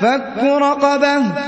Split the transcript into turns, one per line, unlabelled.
فَكُّ رَقَبَةٍ.